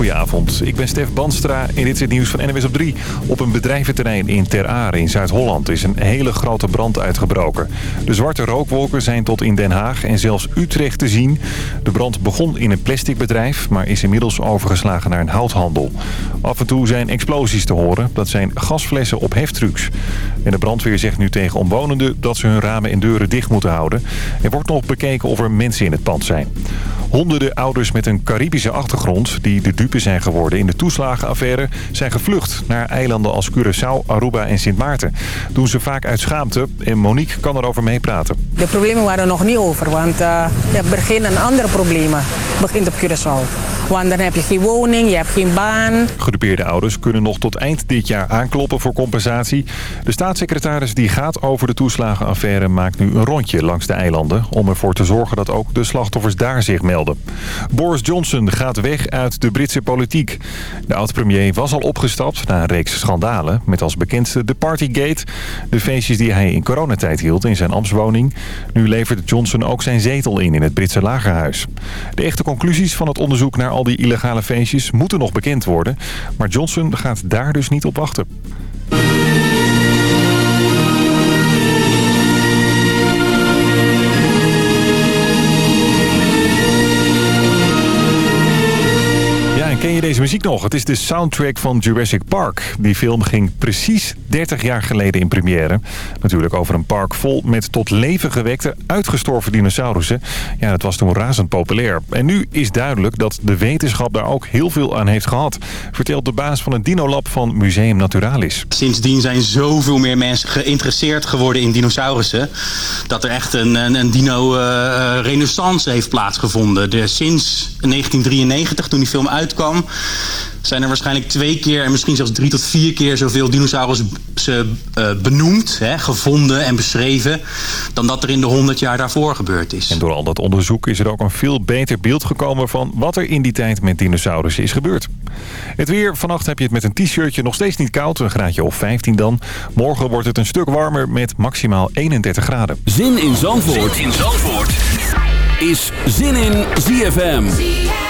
Goedenavond, ik ben Stef Banstra en dit is het nieuws van NWS op 3. Op een bedrijventerrein in Ter Aar in Zuid-Holland is een hele grote brand uitgebroken. De zwarte rookwolken zijn tot in Den Haag en zelfs Utrecht te zien. De brand begon in een plasticbedrijf, maar is inmiddels overgeslagen naar een houthandel. Af en toe zijn explosies te horen. Dat zijn gasflessen op heftrucks. En de brandweer zegt nu tegen omwonenden dat ze hun ramen en deuren dicht moeten houden. Er wordt nog bekeken of er mensen in het pand zijn. Honderden ouders met een Caribische achtergrond die de zijn geworden in de toeslagenaffaire... zijn gevlucht naar eilanden als Curaçao, Aruba en Sint Maarten. Doen ze vaak uit schaamte en Monique kan erover meepraten. De problemen waren nog niet over, want uh, je beginnen andere problemen. begint op Curaçao. Want dan heb je geen woning, je hebt geen baan. Gedupeerde ouders kunnen nog tot eind dit jaar aankloppen voor compensatie. De staatssecretaris die gaat over de toeslagenaffaire maakt nu een rondje langs de eilanden... om ervoor te zorgen dat ook de slachtoffers daar zich melden. Boris Johnson gaat weg uit de Britse politiek. De oud-premier was al opgestapt na een reeks schandalen... met als bekendste de Partygate. De feestjes die hij in coronatijd hield in zijn ambtswoning. Nu levert Johnson ook zijn zetel in in het Britse lagerhuis. De echte conclusies van het onderzoek naar al die illegale feestjes moeten nog bekend worden. Maar Johnson gaat daar dus niet op wachten. Ken je deze muziek nog? Het is de soundtrack van Jurassic Park. Die film ging precies 30 jaar geleden in première. Natuurlijk over een park vol met tot leven gewekte, uitgestorven dinosaurussen. Ja, dat was toen razend populair. En nu is duidelijk dat de wetenschap daar ook heel veel aan heeft gehad. Vertelt de baas van het Dinolab van Museum Naturalis. Sindsdien zijn zoveel meer mensen geïnteresseerd geworden in dinosaurussen. Dat er echt een, een, een dino-renaissance uh, heeft plaatsgevonden. De, sinds 1993, toen die film uitkwam zijn er waarschijnlijk twee keer en misschien zelfs drie tot vier keer zoveel dinosaurussen uh, benoemd, hè, gevonden en beschreven, dan dat er in de honderd jaar daarvoor gebeurd is. En door al dat onderzoek is er ook een veel beter beeld gekomen van wat er in die tijd met dinosaurussen is gebeurd. Het weer, vannacht heb je het met een t-shirtje nog steeds niet koud, een graadje of 15 dan. Morgen wordt het een stuk warmer met maximaal 31 graden. Zin in Zandvoort, zin in Zandvoort. is Zin in ZFM.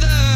together.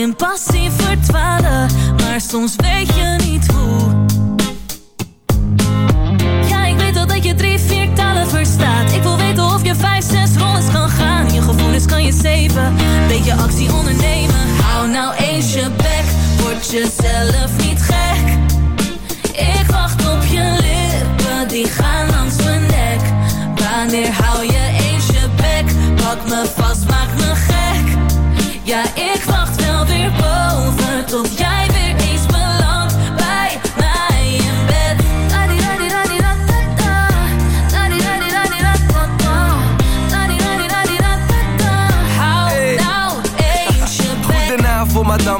in passie verdwalen, maar soms weet je niet hoe. Ja, ik weet al dat je drie, vier talen verstaat. Ik wil weten of je vijf, zes rondes kan gaan. Je gevoelens kan je zeven, beetje actie ondernemen. Hou nou eens je bek, word jezelf niet gek. Ik wacht op je lippen, die gaan langs mijn nek. Wanneer hou je eens je bek? Pak me vast, maak me gek. Ja, ik wacht. 12.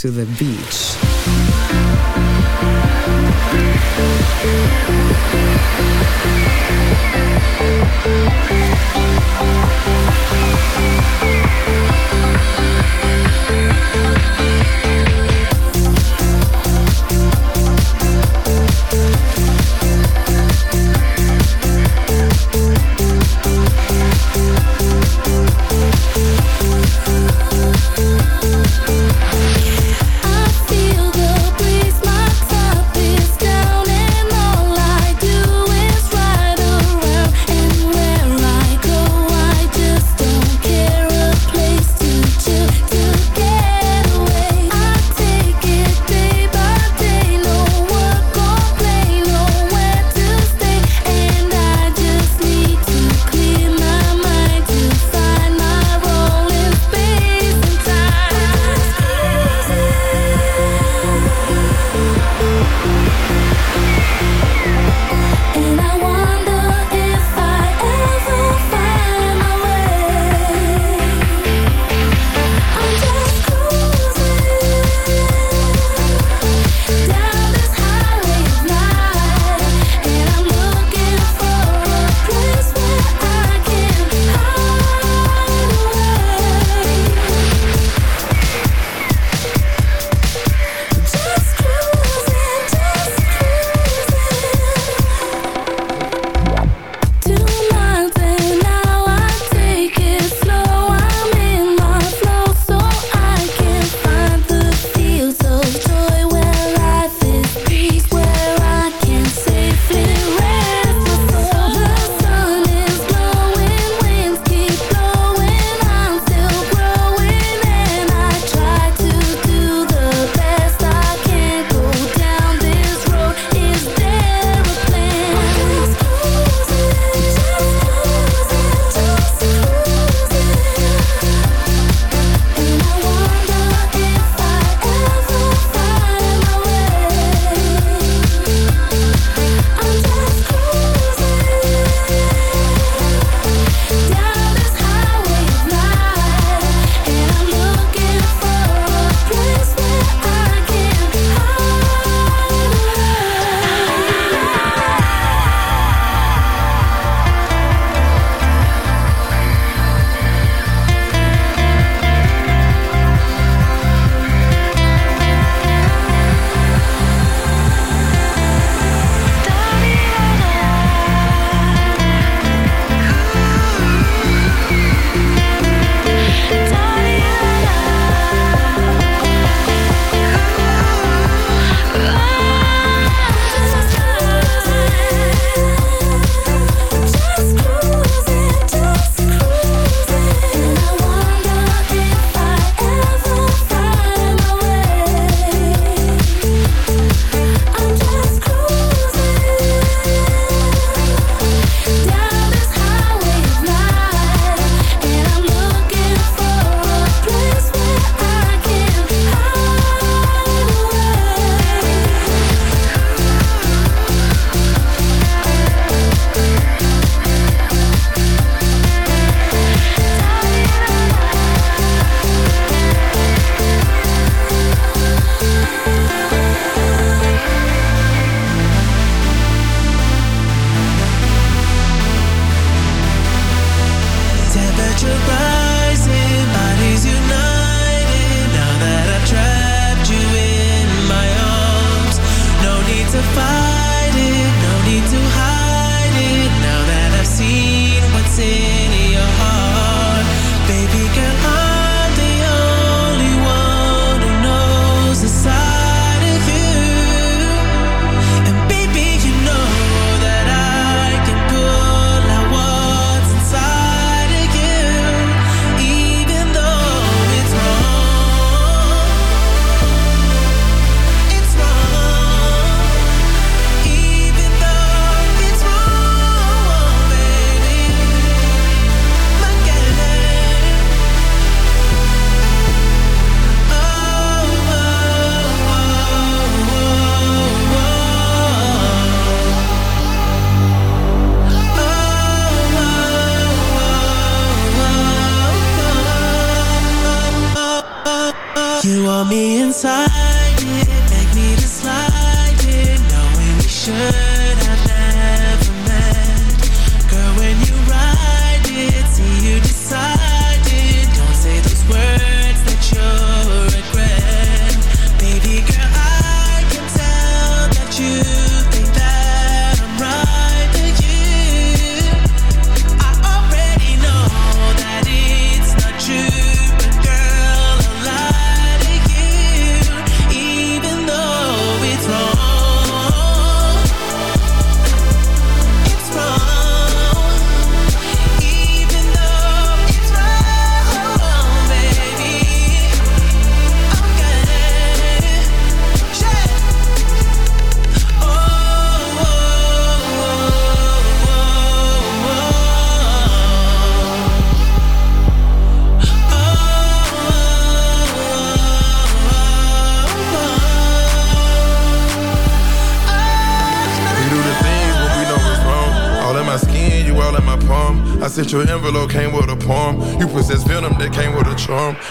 to the beach.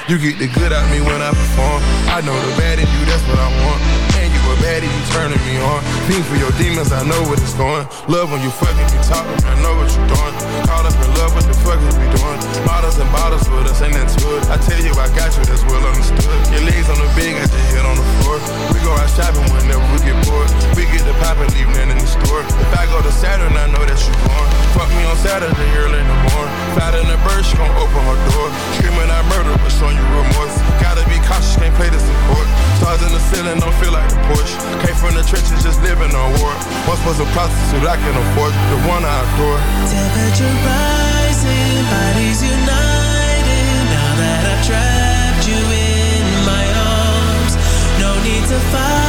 You get the good out me when I perform. I know the bad in you, that's what I want. And you a baddie, you turning me on. Fiend for your demons, I know what it's going. Love when you fucking me talking, I know what you're doing. Caught up in love, what the fuck is we doing? Bottles and bottles with us, ain't that it? I tell you, I got you, that's well understood. Your legs on the bed, got your head on the floor. We go out shopping whenever we get bored. We get the pop and leave nothing in the store. If I go to Saturn, I know that you born. Fuck me on Saturday, early in the morning. Fat in the bird, she gon' open her door. Screaming I murder, but showing you remorse. Gotta be cautious, can't play. Stars in the ceiling, don't feel like Porsche. Came from the trenches, just living on war. Once was a prostitute, I can afford the one I adore. Temperature rising, bodies united. Now that I've trapped you in my arms, no need to fight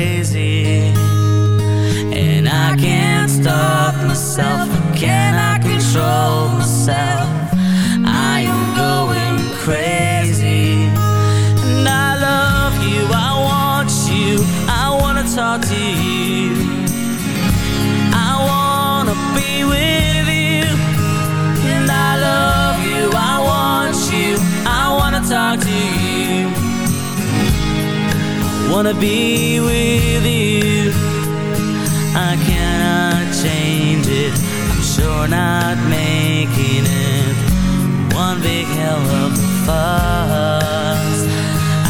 Wanna be with you. I cannot change it. I'm sure not making it one big hell of a fuss.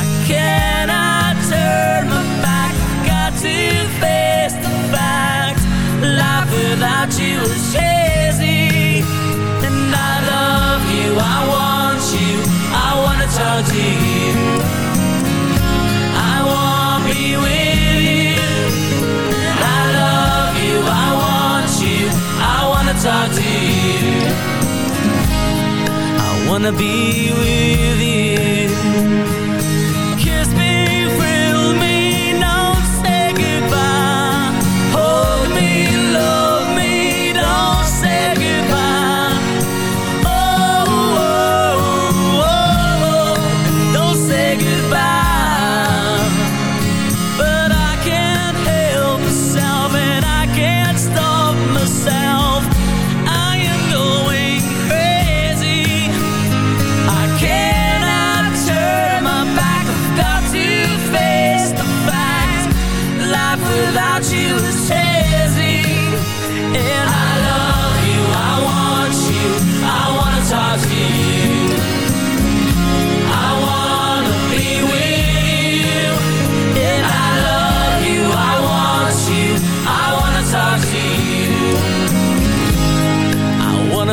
I cannot turn my back. Got to face the fact. Life without you is hazy. Wanna be with you.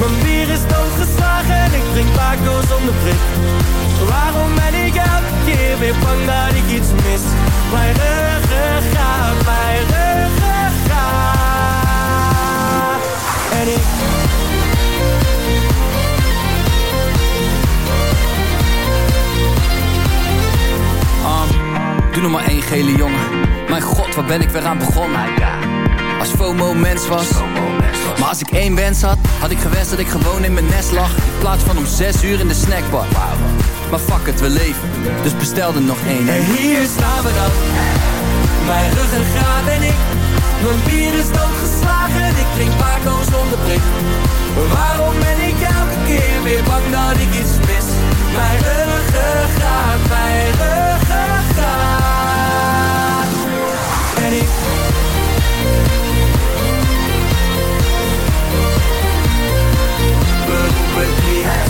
Mijn bier is doodgeslagen En ik drink Paco zonder prik Waarom ben ik elke keer weer bang dat ik iets mis Mijn ruggengraat, mijn ruggengraat En ik Um, doe nog maar één gele jongen. Mijn god, waar ben ik weer aan begonnen? Als FOMO mens was. Maar als ik één wens had, had ik gewenst dat ik gewoon in mijn nest lag. In plaats van om zes uur in de snackbar. Maar fuck het, we leven. Dus bestel er nog één. En hier staan we dan Mijn ruggengraat en ik Mijn bier is doodgeslagen Ik drink Paco zonder prik Waarom ben ik elke keer weer bang dat ik iets mis Mijn ruggengraat, mijn ruggengraat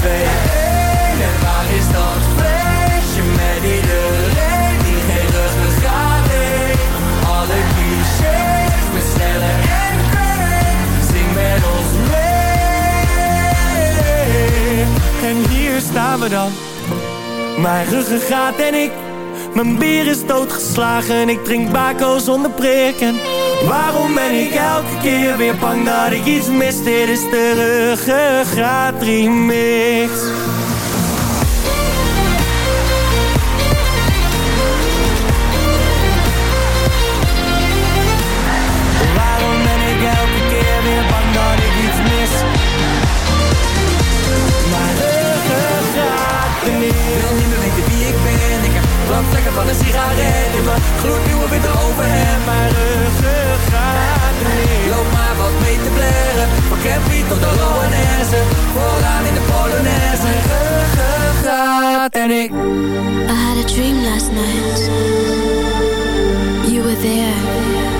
3, 2, 1 En waar is dat feestje met iedereen die geen ruggengraat heeft Alle clichés met sneller en kreeg Zing met ons mee En hier staan we dan. Mijn ruggengraat en ik. Mijn bier is doodgeslagen, ik drink bako zonder prik En waarom ben ik elke keer weer bang dat ik iets mis? Dit is de ruggengraat remix Waarom ben ik elke keer weer bang dat ik iets mis? Mijn ruggengraat remix wil niet meer weten wie ik ben Ik heb brandvlekken van een sigaret In mijn gloednieuwe witte overhemd Mijn ruggengraat Loop maar wat mee te blaren Van Campy tot de Vooraan in de Polonaise ik I had a dream last night. You were there.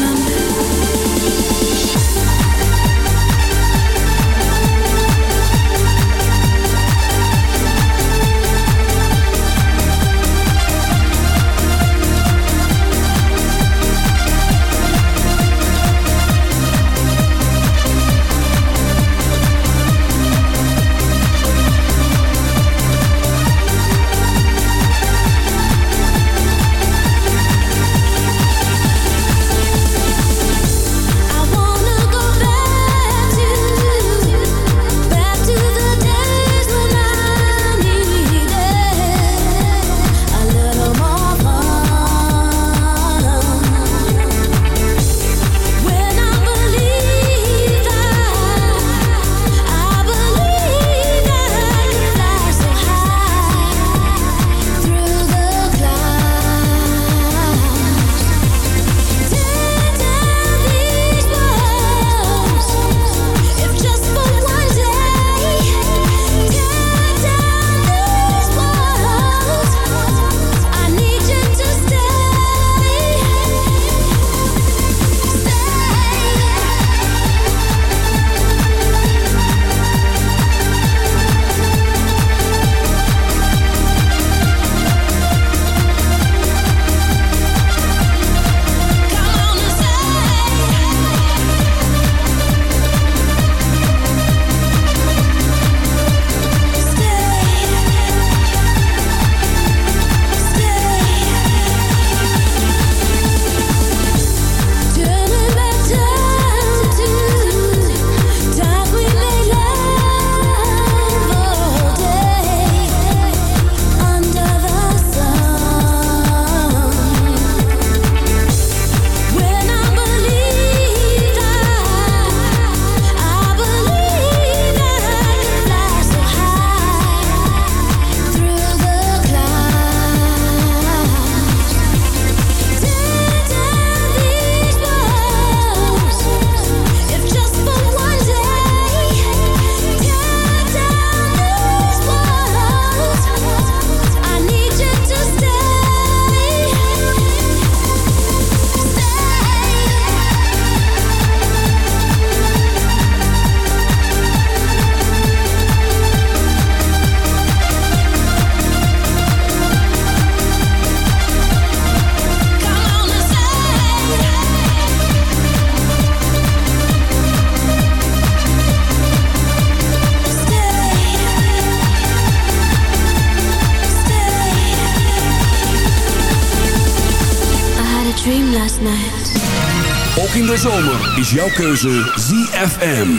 De zomer is jouw keuze ZFM.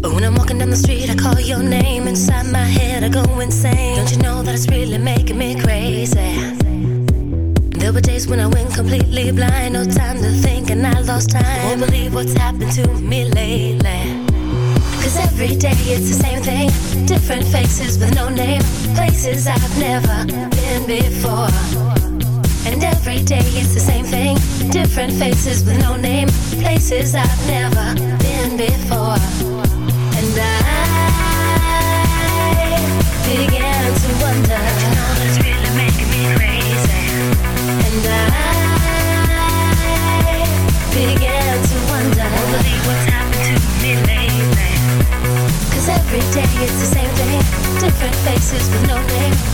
When I'm walking down the street, I call your name. Inside my head, I go insane. Don't you know that it's really making me crazy? There were days when I went completely blind. No time to think, and I lost time. Won't believe what's happened to me lately. Cause every day it's the same thing. Different faces with no name. Places I've never been before. And every day it's the same thing. Different faces with no name. Places I've never been before. And I began to wonder. You know that's really making me crazy. And I began to wonder. Won't believe what's happened to me lately. Cause every day it's the same thing. Different faces with no name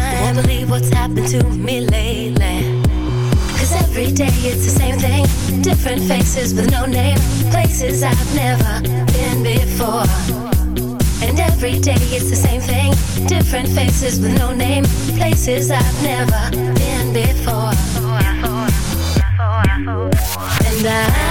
Can't believe what's happened to me lately. Cause every day it's the same thing. Different faces with no name. Places I've never been before. And every day it's the same thing. Different faces with no name. Places I've never been before. And I.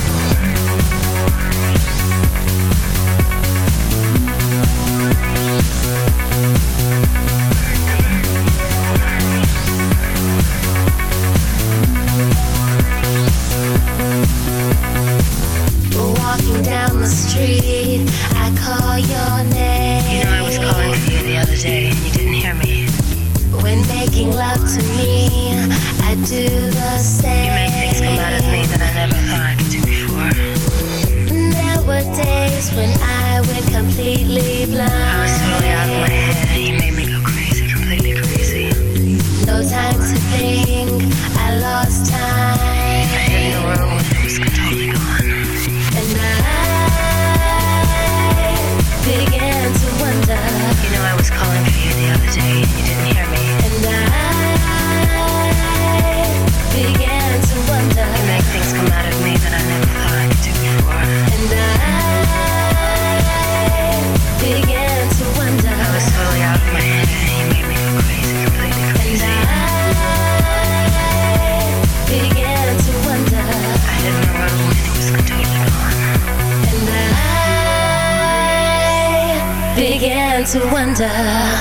wonder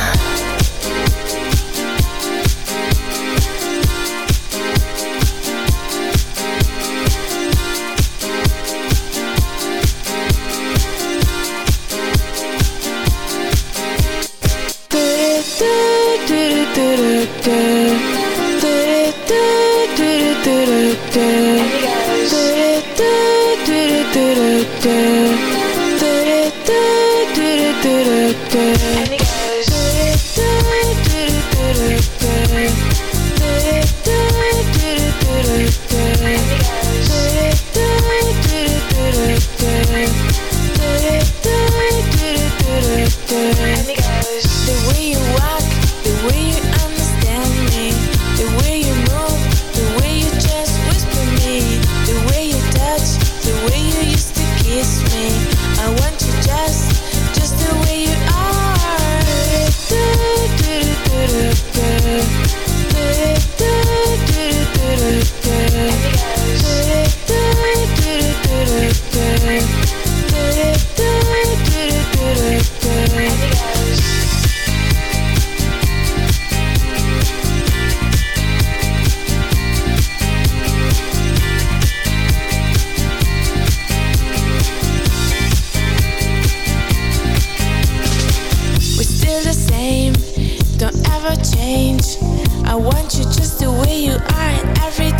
change. I want you just the way you are, and everything.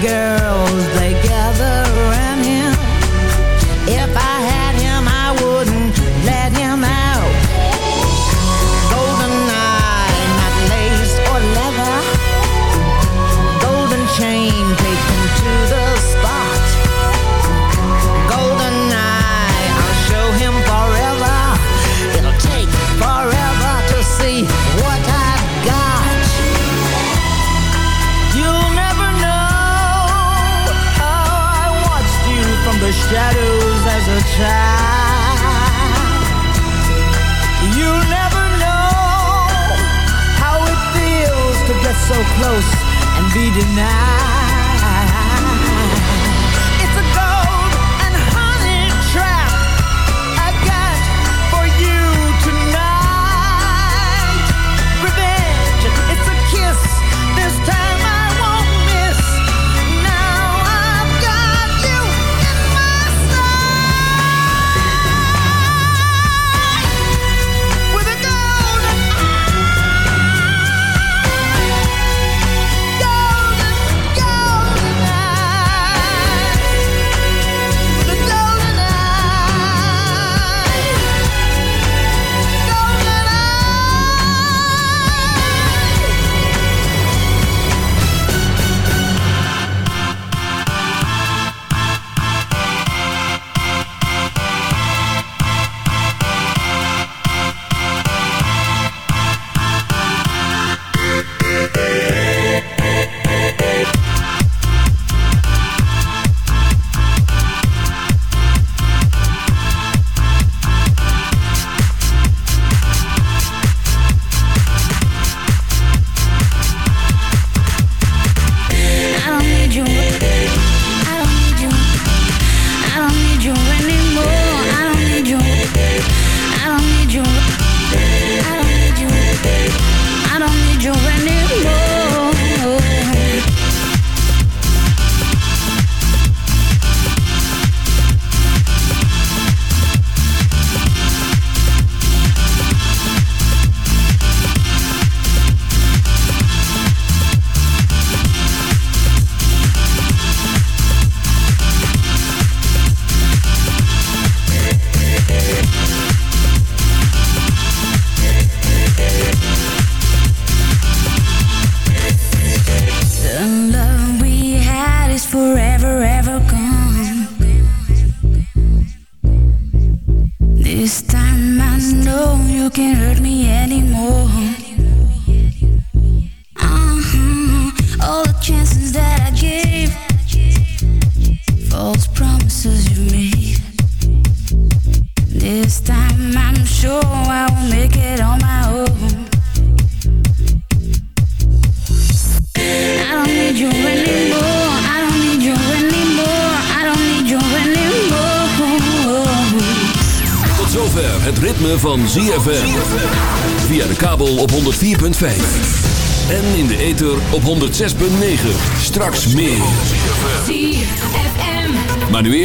girl.